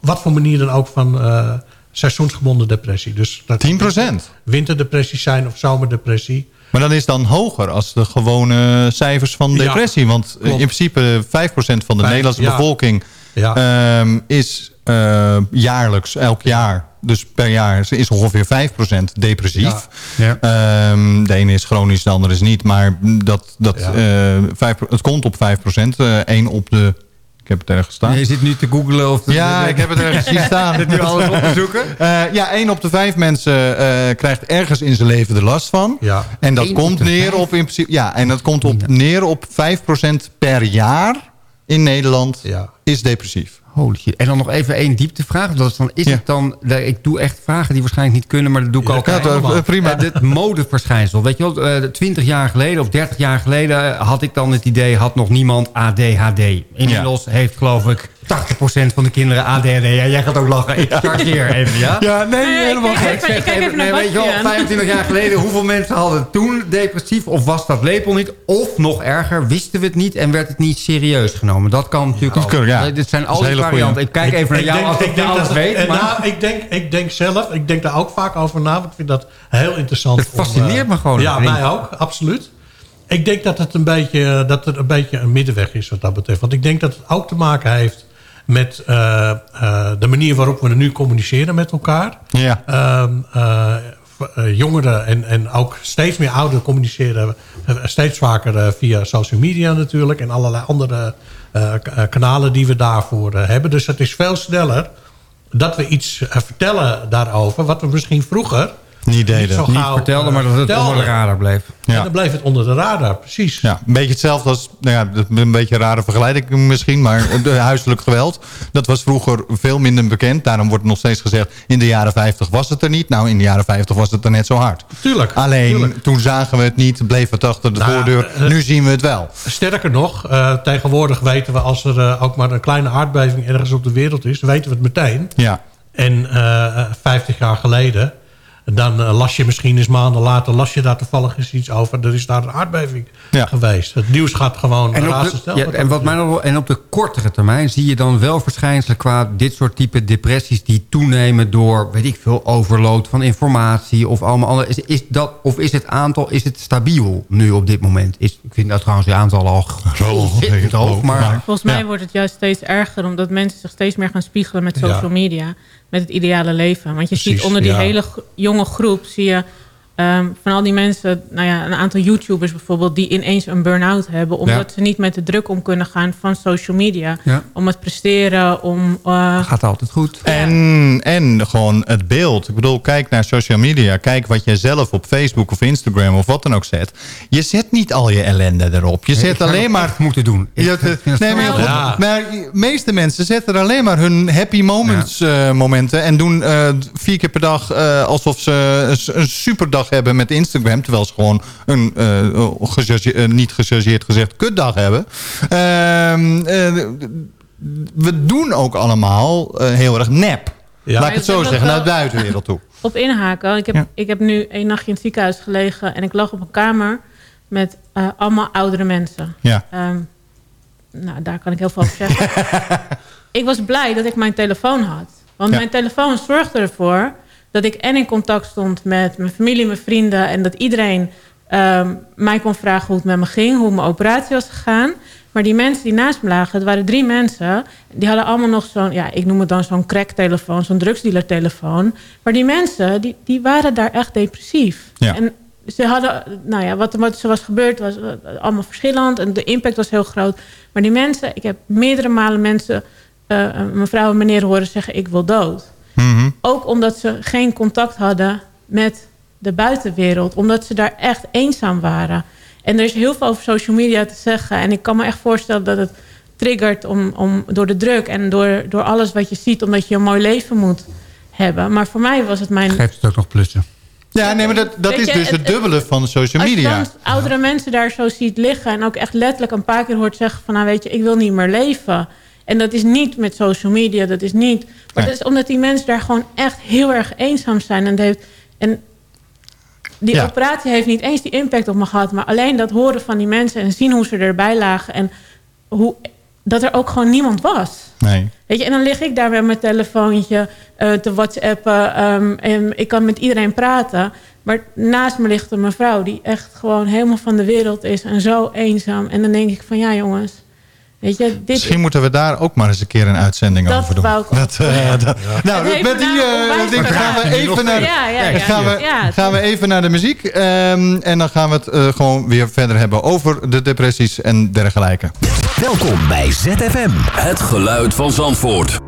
wat voor manier dan ook van eh, seizoensgebonden depressie. Dus dat 10%. winterdepressie zijn of zomerdepressie. Maar dan is dan hoger als de gewone cijfers van Ja, depressie. Want in principe 5% van de Nederlandse ja. bevolking Ja. ehm, is eh, jaarlijks, elk jaar. Dus per jaar is ongeveer 5% depressief. Ja. Ehm, de ene is chronisch, de andere is niet. Maar dat, dat, Ja. eh, vijf, het komt op 5%. eh één op de... Ik heb het ergens staan. Je zit nu te googlen of... Ja, ik heb het ergens zien staan. Zit nu alles op te zoeken? Eh, ja, één op de vijf mensen eh, krijgt ergens in zijn leven er last van. Ja. En dat Eén komt op de neer op in principe. Ja, en dat komt op neer op 5% per jaar in Nederland Ja. is depressief. Holy shit. En dan nog even één dieptevraag. Dat is dan, is Ja. het dan, ik doe echt vragen die waarschijnlijk niet kunnen, maar dat doe ik Ja, altijd. dat kan eh, prima. Eh, Het modeverschijnsel. Weet je wel, eh, 20 jaar geleden of 30 jaar geleden had ik dan het idee, had nog niemand ADHD. Inmiddels heeft geloof ik 80% van de kinderen ADHD. Ja, jij gaat ook lachen. Ik chargeer even, ja? Ja, nee, Nee, helemaal ik even naar weet je wel, Bastiaan. 25 jaar geleden, hoeveel mensen hadden toen depressief? Of was dat lepel niet? Of nog erger, wisten we het niet en werd het niet serieus genomen? Dat kan natuurlijk dat ook. kan, ja. Nee, Dit zijn al die Ik kijk even naar jou als ik, denk alles dat- weet. nou, ik, denk, ik denk zelf, ik denk daar ook vaak over na. Want ik vind dat heel interessant. Het fascineert me gewoon, Ja, mij ook, absoluut. Ik denk dat het een beetje, dat er een beetje een middenweg is wat dat betreft. Want ik denk dat het ook te maken heeft met eh, eh, de manier waarop we nu communiceren met elkaar. Ja. Ehm, eh, eh, jongeren en, en ook steeds meer ouderen communiceren eh, steeds vaker eh, via social media natuurlijk. En allerlei andere eh, eh, kanalen die we daarvoor eh, hebben. Dus het is veel sneller dat we iets eh, vertellen daarover. Wat we misschien vroeger Niet deden. Niet vertelde, eh, maar dat het vertelde. onder de radar bleef. En dan bleef het onder de radar, precies. Ja, een beetje hetzelfde als, nou ja, een beetje een rare vergelijking misschien, maar de huiselijk geweld, dat was vroeger veel minder bekend. Daarom wordt nog steeds gezegd, in de jaren 50 was het er niet. Nou, in de jaren 50 was het er net zo hard. Tuurlijk. Alleen, tuurlijk. toen zagen we het niet, bleef het achter de Nou, voordeur. eh, nu zien we het wel. Sterker nog, eh, tegenwoordig weten we als er eh, ook maar een kleine aardbeving ergens op de wereld is, weten we het meteen. Ja. En eh 50 jaar geleden, dan eh, las je misschien eens maanden later, las je daar toevallig eens iets over. Er is daar een aardbeving Ja. geweest. Het nieuws gaat gewoon En op, de, ja, en, wat mij nog, wel- en op de kortere termijn zie je dan wel verschijnselen qua dit soort type depressies die toenemen door, weet ik veel, overload van informatie of allemaal andere. Is, is dat, of is het aantal, is het stabiel nu op dit moment? Is, ik vind dat trouwens de aantal al hoog, maar... Volgens mij wordt het juist steeds erger... omdat mensen zich steeds meer gaan spiegelen met social Ja. media. Met het ideale leven. Want je Precies, ziet onder die ja. hele jonge groep... zie je ehm, van al die mensen... nou ja, een aantal YouTubers bijvoorbeeld... die ineens een burn-out hebben... omdat Ja. ze niet met de druk om kunnen gaan van social media. Ja. Om het presteren, om... eh, Gaat altijd goed. En, en gewoon het beeld. Ik bedoel, kijk naar social media. Kijk wat jij zelf op Facebook of Instagram of wat dan ook zet. Je zet niet al je ellende erop. Je zet alleen maar... moeten doen. Het nee, maar, goed. de meeste mensen zetten er alleen maar hun happy moments eh, momenten. En doen eh, vier keer per dag eh, alsof ze een, een superdag hebben met Instagram. Terwijl ze gewoon een eh, eh, niet gechargeerd gezegd kutdag hebben. Ehm, eh, we doen ook allemaal eh, heel erg nep. Laat ik het zo zeggen, naar de buitenwereld toe. op inhaken. Ik heb, Ja. ik heb nu een nachtje in het ziekenhuis gelegen... en ik lag op een kamer met eh, allemaal oudere mensen. Ja. Ehm, nou, daar kan ik heel veel over zeggen. ik was blij dat ik mijn telefoon had. Want Ja. mijn telefoon zorgde ervoor dat ik en in contact stond met mijn familie, mijn vrienden... en dat iedereen ehm, mij kon vragen hoe het met me ging, hoe mijn operatie was gegaan. Maar die mensen die naast me lagen, het waren drie mensen... die hadden allemaal nog zo'n, ja, ik noem het dan zo'n crack-telefoon... zo'n drugsdealer-telefoon. Maar die mensen, die, die waren daar echt depressief. Ja. En ze hadden, nou ja, wat, wat er was gebeurd was eh, allemaal verschillend. En de impact was heel groot. Maar die mensen, ik heb meerdere malen mensen... eh, mevrouw en meneer horen zeggen, ik wil dood. Mhm. Ook omdat ze geen contact hadden met de buitenwereld. Omdat ze daar echt eenzaam waren. En er is heel veel over social media te zeggen. En ik kan me echt voorstellen dat het triggert om, om, door de druk... en door, door alles wat je ziet, omdat je een mooi leven moet hebben. Maar voor mij was het mijn... Geeft het ook nog plussen. Ja, nee, maar dat, dat Weet is je, dus het- het dubbele van social Als je media. dan oudere mensen daar zo ziet liggen... en ook echt letterlijk een paar keer hoort zeggen van... nou weet je, ik wil niet meer leven. En dat is niet met social media, dat is niet... Maar Nee. dat is omdat die mensen daar gewoon echt heel erg eenzaam zijn. En, heeft, en die Ja. operatie heeft niet eens die impact op me gehad... maar alleen dat horen van die mensen en zien hoe ze erbij lagen... en hoe, dat er ook gewoon niemand was. Nee. Weet je, en dan lig ik daar met mijn telefoontje eh, te whatsappen. ehm, en ik kan met iedereen praten. Maar naast me ligt een mevrouw die echt gewoon helemaal van de wereld is. En zo eenzaam. En dan denk ik van ja jongens. Weet je, dit Misschien moeten we daar ook maar eens een keer een uitzending Dat over doen. wou ik ook Dat, eh, dat- Nou, Het heeft met die nou eh, dingen gaan we even naar, Ja, ja, ja. gaan we, Ja, gaan we even naar de muziek. Ehm, en dan gaan we het eh, gewoon weer verder hebben over de depressies en dergelijke. Welkom bij ZFM. Het geluid van Zandvoort.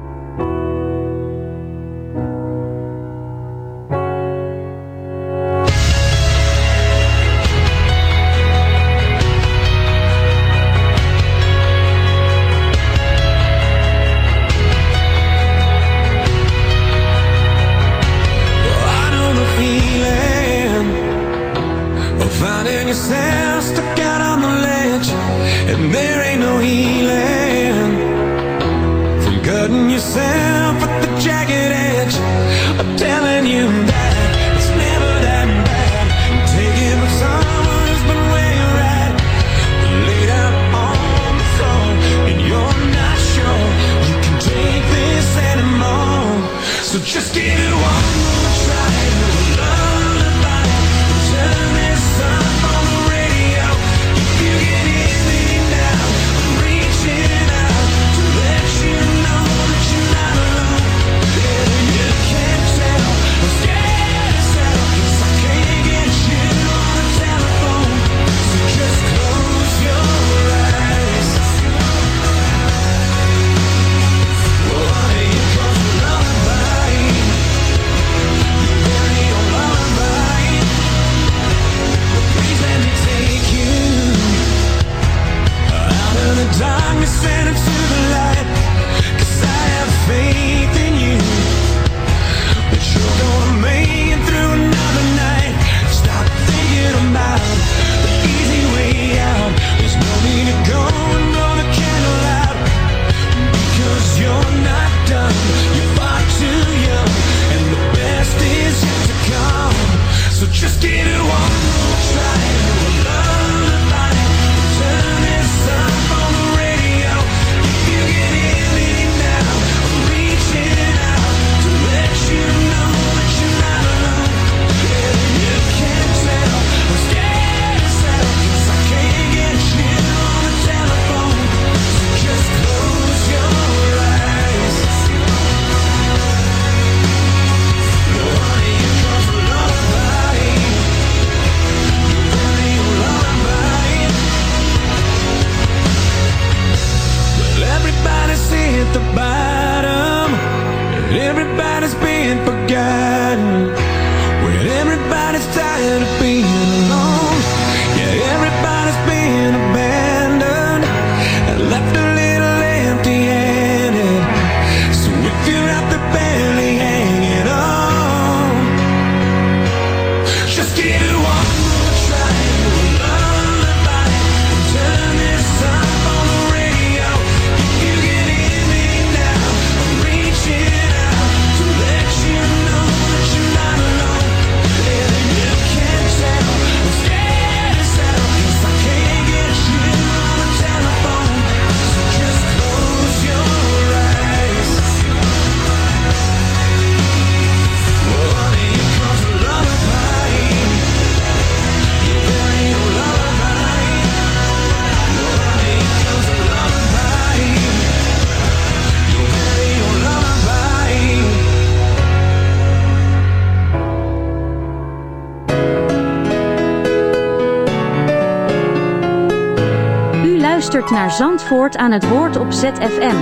Naar Zandvoort aan het woord op ZFM.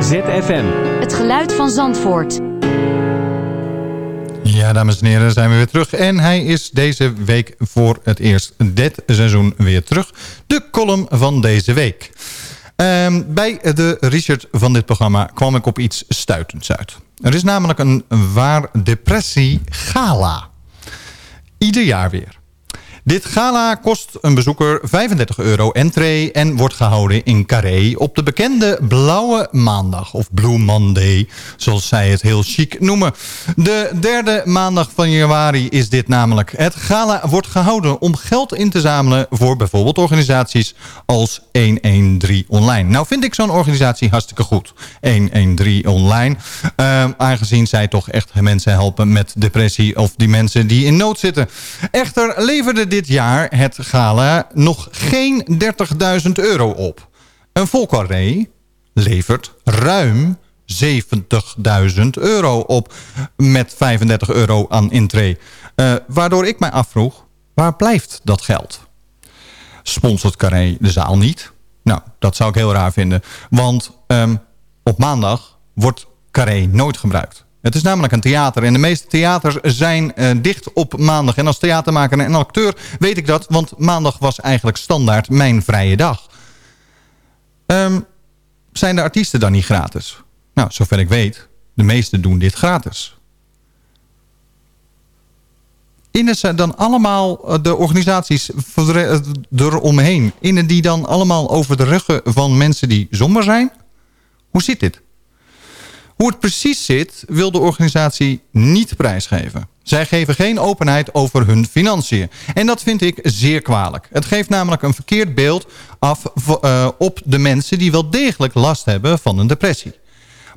ZFM. Het geluid van Zandvoort. Ja, dames en heren, zijn we weer terug. En hij is deze week voor het eerst dit seizoen weer terug. De column van deze week. Ehm, bij de research van dit programma kwam ik op iets stuitends uit. Er is namelijk een waar depressie gala. Ieder jaar weer. Dit gala kost een bezoeker 35 euro entree en wordt gehouden in Carré op de bekende Blauwe Maandag. Of Blue Monday, zoals zij het heel chic noemen. De derde maandag van januari is dit namelijk. Het gala wordt gehouden om geld in te zamelen voor bijvoorbeeld organisaties als 113 Online. Nou vind ik zo'n organisatie hartstikke goed. 113 Online. Uh, aangezien zij toch echt mensen helpen met depressie of die mensen die in nood zitten. Echter leverde dit jaar het gala nog geen 30.000 euro op. Een volcarré levert ruim 70.000 euro op met 35 euro aan intree. Uh, waardoor ik mij afvroeg, waar blijft dat geld? Sponsort Carré de zaal niet? Nou, dat zou ik heel raar vinden. Want um, op maandag wordt Carré nooit gebruikt. Het is namelijk een theater en de meeste theaters zijn uh, dicht op maandag. En als theatermaker en acteur weet ik dat, want maandag was eigenlijk standaard mijn vrije dag. Um, zijn de artiesten dan niet gratis? Nou, zover ik weet, de meesten doen dit gratis. Innen ze dan allemaal eh, de organisaties eromheen? Innen die dan allemaal over de ruggen van mensen die somber zijn? Hoe zit dit? Hoe het precies zit, wil de organisatie niet prijsgeven. Zij geven geen openheid over hun financiën. En dat vind ik zeer kwalijk. Het geeft namelijk een verkeerd beeld af uh, op de mensen die wel degelijk last hebben van een depressie.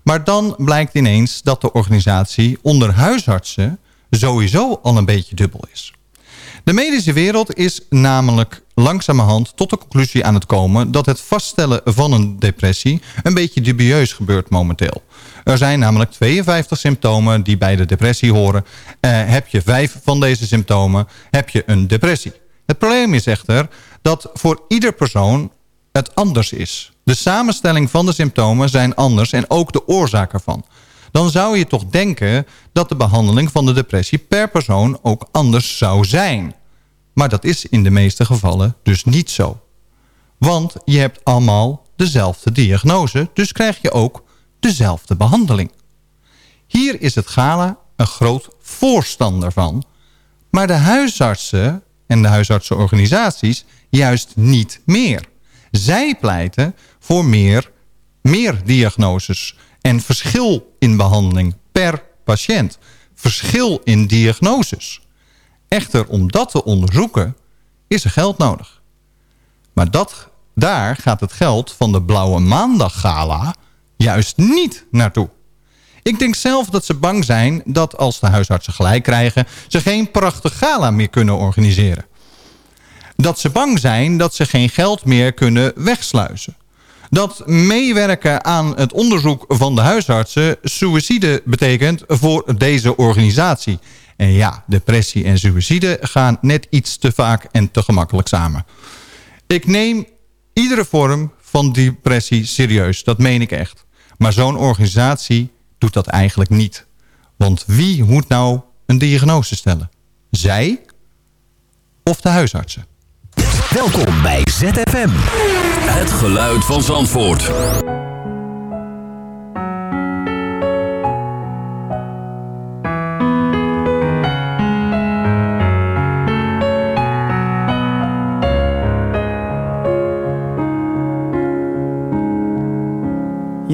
Maar dan blijkt ineens dat de organisatie onder huisartsen sowieso al een beetje dubbel is. De medische wereld is namelijk langzamerhand tot de conclusie aan het komen... dat het vaststellen van een depressie een beetje dubieus gebeurt momenteel. Er zijn namelijk 52 symptomen die bij de depressie horen. Uh, heb je vijf van deze symptomen, heb je een depressie. Het probleem is echter dat voor ieder persoon het anders is. De samenstelling van de symptomen zijn anders en ook de oorzaak ervan. Dan zou je toch denken dat de behandeling van de depressie per persoon ook anders zou zijn. Maar dat is in de meeste gevallen dus niet zo. Want je hebt allemaal dezelfde diagnose, dus krijg je ook dezelfde behandeling. Hier is het GALA een groot voorstander van. Maar de huisartsen en de huisartsenorganisaties juist niet meer. Zij pleiten voor meer, meer diagnoses en verschil in behandeling per patiënt. Verschil in diagnoses. Echter, om dat te onderzoeken is er geld nodig. Maar dat, daar gaat het geld van de Blauwe Maandag Gala juist niet naartoe. Ik denk zelf dat ze bang zijn dat als de huisartsen gelijk krijgen... ze geen prachtig gala meer kunnen organiseren. Dat ze bang zijn dat ze geen geld meer kunnen wegsluizen. Dat meewerken aan het onderzoek van de huisartsen... suïcide betekent voor deze organisatie. En ja, depressie en suïcide gaan net iets te vaak en te gemakkelijk samen. Ik neem iedere vorm van depressie serieus. Dat meen ik echt. Maar zo'n organisatie doet dat eigenlijk niet. Want wie moet nou een diagnose stellen? Zij of de huisartsen? Welkom bij ZFM. Het geluid van Zandvoort.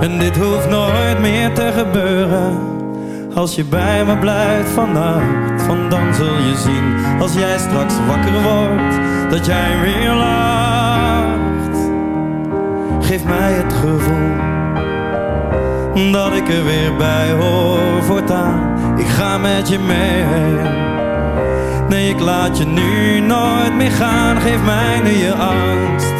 En dit hoeft nooit meer te gebeuren. Als je bij me blijft vannacht, van dan zul je zien. Als jij straks wakker wordt, dat jij weer lacht. Geef mij het gevoel dat ik er weer bij hoor voortaan. Ik ga met je mee. Nee, ik laat je nu nooit meer gaan. Geef mij nu je angst.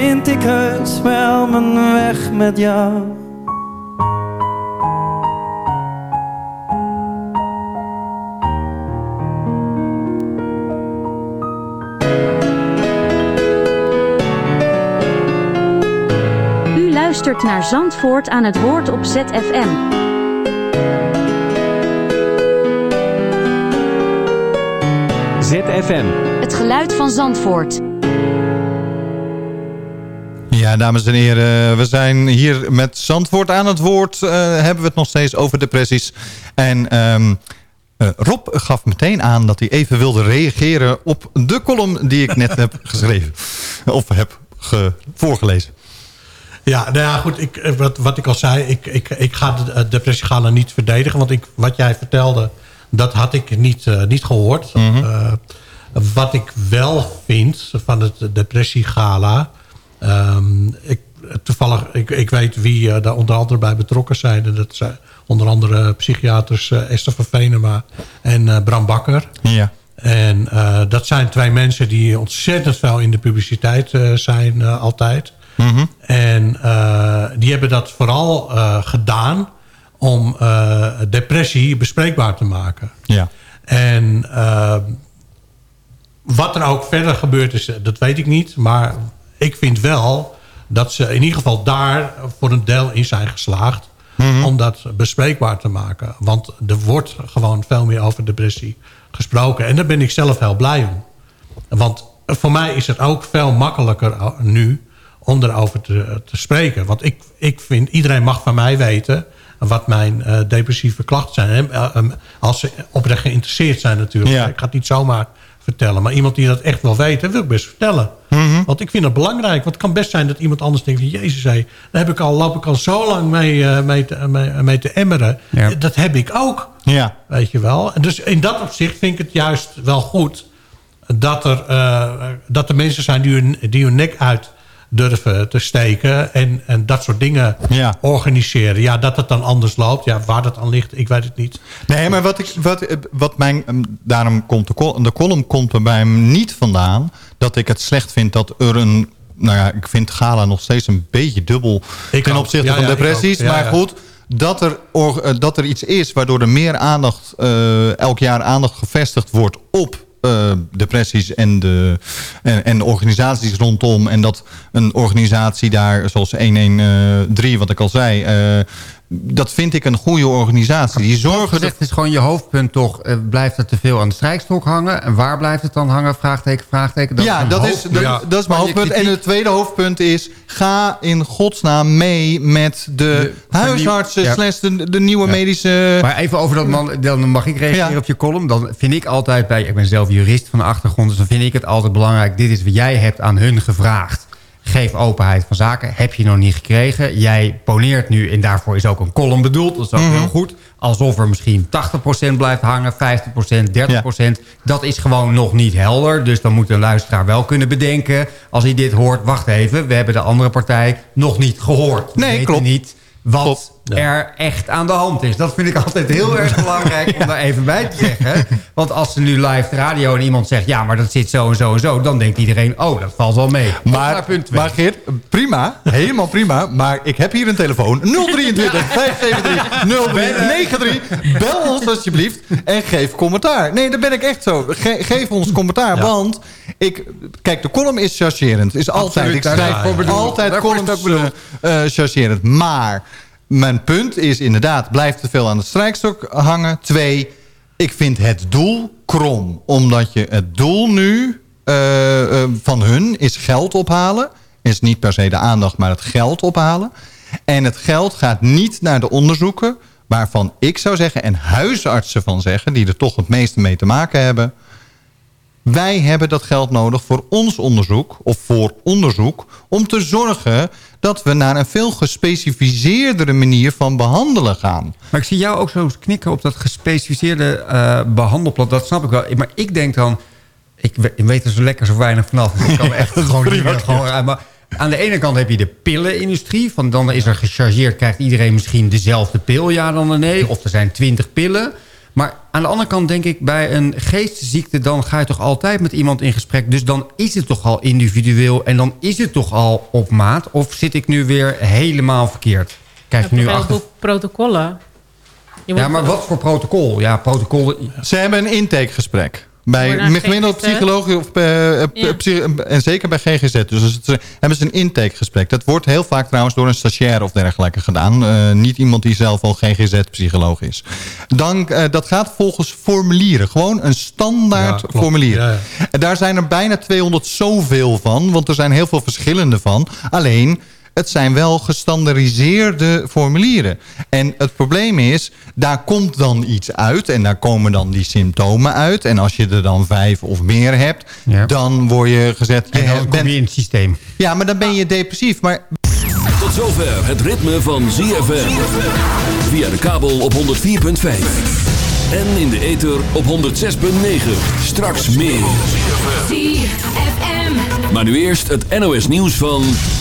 vind ik heus wel mijn weg met jou. U luistert naar Zandvoort aan het woord op ZFM. ZFM. Het geluid van Zandvoort. Ja, dames en heren, we zijn hier met Zandvoort aan het woord. eh, hebben we het nog steeds over depressies. En ehm, eh, Rob gaf meteen aan dat hij even wilde reageren op de column die ik net heb geschreven. Of heb ge- voorgelezen. Ja, nou ja, goed. Ik, eh, wat, wat ik al zei, ik, ik, ik ga de depressiegala niet verdedigen. Want ik, wat jij vertelde, dat had ik niet, niet gehoord. Eh, wat ik wel vind van het depressiegala... ehm, ik, toevallig, ik, ik weet wie eh, daar onder andere bij betrokken zijn. En dat zijn onder andere psychiaters eh, Esther van Venema en eh, Bram Bakker. Ja. En dat zijn twee mensen die ontzettend veel in de publiciteit zijn altijd. En eh, die hebben dat vooral gedaan om depressie bespreekbaar te maken. Ja. En wat er ook verder gebeurd is, dat weet ik niet. Maar ik vind wel dat ze in ieder geval daar voor een deel in zijn geslaagd. Om dat bespreekbaar te maken. Want er wordt gewoon veel meer over depressie gesproken. En daar ben ik zelf heel blij om. Want voor mij is het ook veel makkelijker nu om erover te, te spreken. Want ik, ik vind, iedereen mag van mij weten wat mijn eh, depressieve klachten zijn. Eh, eh, als ze oprecht geïnteresseerd zijn natuurlijk. Ja. Ik ga het niet zomaar vertellen. Maar iemand die dat echt wil weten, wil ik best vertellen. Want ik vind het belangrijk. Want het kan best zijn dat iemand anders denkt... Jezus, hé, daar heb ik al, loop ik al zo lang mee, eh, mee, te, mee, mee te emmeren. Ja. Dat heb ik ook. Ja. Weet je wel. En dus in dat opzicht vind ik het juist wel goed... dat er, eh, dat er mensen zijn die hun, die hun nek uit durven te steken... en, en dat soort dingen organiseren. Ja, dat het dan anders loopt. Ja, waar dat aan ligt, ik weet het niet. Nee, maar wat, ik, wat, wat mijn, ehm, daarom komt de, col- de column komt er bij hem niet vandaan... dat ik het slecht vind dat er een... Nou ja, ik vind Gala nog steeds een beetje dubbel Ik ten ook. opzichte Ja, van ja, depressies. maar goed, dat er, eh, dat er iets is waardoor er meer aandacht... eh, elk jaar aandacht gevestigd wordt op eh, depressies en de, en, en de organisaties rondom. En dat een organisatie daar, zoals 113, wat ik al zei... dat vind ik een goede organisatie. Die zorgen Gezegd is gewoon je hoofdpunt toch, eh, blijft het te veel aan de strijkstok hangen? En waar blijft het dan hangen? Vraagteken, vraagteken. Dat ja, is dat is, dat, dat is mijn hoofdpunt. En het tweede hoofdpunt is... ga in godsnaam mee met de, huisartsen... ja. slash de, de nieuwe Ja. medische... Maar even over dat man, dan mag ik reageren Ja. op je column. Dan vind ik altijd bij, ik ben zelf jurist van de achtergrond, dus dan vind ik het altijd belangrijk. Dit is wat jij hebt aan hun gevraagd. Geef openheid van zaken. Heb je nog niet gekregen. Jij poneert nu, en daarvoor is ook een column bedoeld. Dat is ook Mhm. heel goed. Alsof er misschien 80% blijft hangen, 50%, 30%. Dat is gewoon nog niet helder. Dus dan moet een luisteraar wel kunnen bedenken... als hij dit hoort, wacht even, we hebben de andere partij nog niet gehoord. We Nee, weten klopt. niet wat er echt aan de hand is. Dat vind ik altijd heel erg belangrijk om daar even bij te zeggen. Want als ze nu live radio en iemand zegt... ja, maar dat zit zo en zo en zo... dan denkt iedereen, oh, dat valt wel mee. Maar, maar Geert, prima. Helemaal prima. Maar ik heb hier een telefoon. 023 573 0393. Bel ons alsjeblieft. En geef commentaar. Nee, dat ben ik echt zo. Ge- geef ons commentaar. Want, ik, kijk, de column is chargerend. Is altijd. Ik schrijf bedoeld. altijd columns ook chargerend. Maar, mijn punt is inderdaad... blijft te veel aan de strijkstok hangen. Twee, ik vind het doel krom. Omdat je het doel nu eh, eh, van hun is geld ophalen. Is niet per se de aandacht, maar het geld ophalen. En het geld gaat niet naar de onderzoeken... waarvan ik zou zeggen, en huisartsen van zeggen... die er toch het meeste mee te maken hebben... wij hebben dat geld nodig voor ons onderzoek... of voor onderzoek... om te zorgen dat we naar een veel gespecificeerdere manier van behandelen gaan. Maar ik zie jou ook zo knikken op dat gespecificeerde eh behandelplan. Dat snap ik wel. Maar ik denk dan... Ik we- ik weet er zo lekker zo weinig vanaf. Dus ik kan echt gewoon niet meer gewoon uit. Maar aan de ene kant heb je de pillenindustrie. Van dan is er gechargeerd, krijgt iedereen misschien dezelfde pil, ja dan nee. Of er zijn twintig pillen. Maar aan de andere kant denk ik, bij een geestesziekte... dan ga je toch altijd met iemand in gesprek. Dus dan is het toch al individueel en dan is het toch al op maat. Of zit ik nu weer helemaal verkeerd? Kijk nu achter... heleboel protocollen. Je Ja, maar wat voor protocol? Ja, protocol... Ze hebben een intakegesprek. Bij naar gemiddeld GGZ. psychologie of, eh, eh, Ja. en zeker bij GGZ. Dus het, eh, hebben ze een intakegesprek. Dat wordt heel vaak trouwens door een stagiair of dergelijke gedaan. Eh, niet iemand die zelf al GGZ-psycholoog is. Dan, eh, dat gaat volgens formulieren. Gewoon een standaard Ja, formulier. Ja, ja. En daar zijn er bijna 200 zoveel van. Want er zijn heel veel verschillende van. Alleen... Het zijn wel gestandardiseerde formulieren. En het probleem is, daar komt dan iets uit. En daar komen dan die symptomen uit. En als je er dan vijf of meer hebt, Ja. dan word je gezet... Je En dan kom je in het systeem. ja, maar dan ben je depressief. Maar Tot zover het ritme van ZFM. Via de kabel op 104.5. En in de ether op 106.9. Straks meer. ZFM. Maar nu eerst het NOS nieuws van...